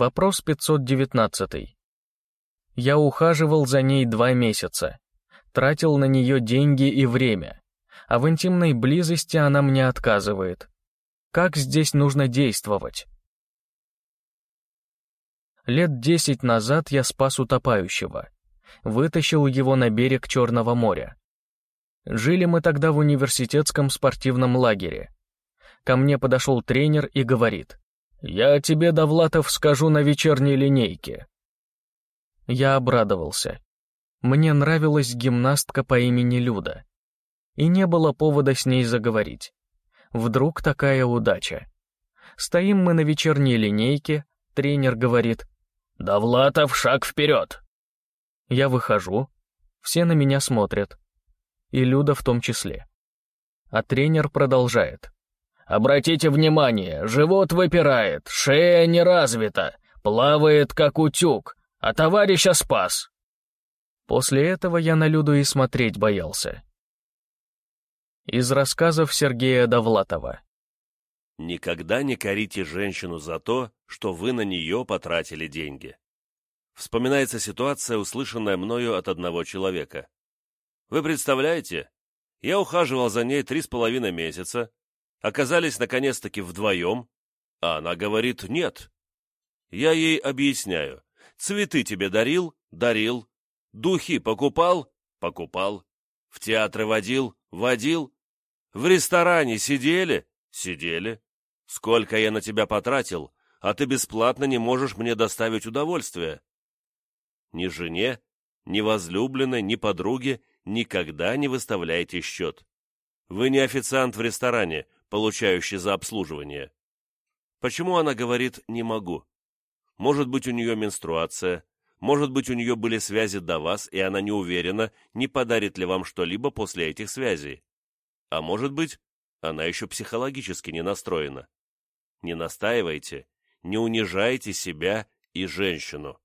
Вопрос 519. Я ухаживал за ней два месяца, тратил на нее деньги и время, а в интимной близости она мне отказывает. Как здесь нужно действовать? Лет десять назад я спас утопающего, вытащил его на берег Черного моря. Жили мы тогда в университетском спортивном лагере. Ко мне подошел тренер и говорит, «Я тебе, Довлатов, скажу на вечерней линейке». Я обрадовался. Мне нравилась гимнастка по имени Люда. И не было повода с ней заговорить. Вдруг такая удача. Стоим мы на вечерней линейке, тренер говорит, «Довлатов, шаг вперед!» Я выхожу, все на меня смотрят. И Люда в том числе. А тренер продолжает. Обратите внимание, живот выпирает, шея не развита, плавает как утюг, а товарища спас. После этого я на Люду и смотреть боялся. Из рассказов Сергея Довлатова. Никогда не корите женщину за то, что вы на нее потратили деньги. Вспоминается ситуация, услышанная мною от одного человека. Вы представляете, я ухаживал за ней три с половиной месяца, Оказались наконец-таки вдвоем, а она говорит «нет». Я ей объясняю. Цветы тебе дарил? Дарил. Духи покупал? Покупал. В театры водил? Водил. В ресторане сидели? Сидели. Сколько я на тебя потратил, а ты бесплатно не можешь мне доставить удовольствие. Ни жене, ни возлюбленной, ни подруге никогда не выставляйте счет. Вы не официант в ресторане, получающий за обслуживание. Почему она говорит «не могу»? Может быть, у нее менструация, может быть, у нее были связи до вас, и она не уверена, не подарит ли вам что-либо после этих связей. А может быть, она еще психологически не настроена. Не настаивайте, не унижайте себя и женщину.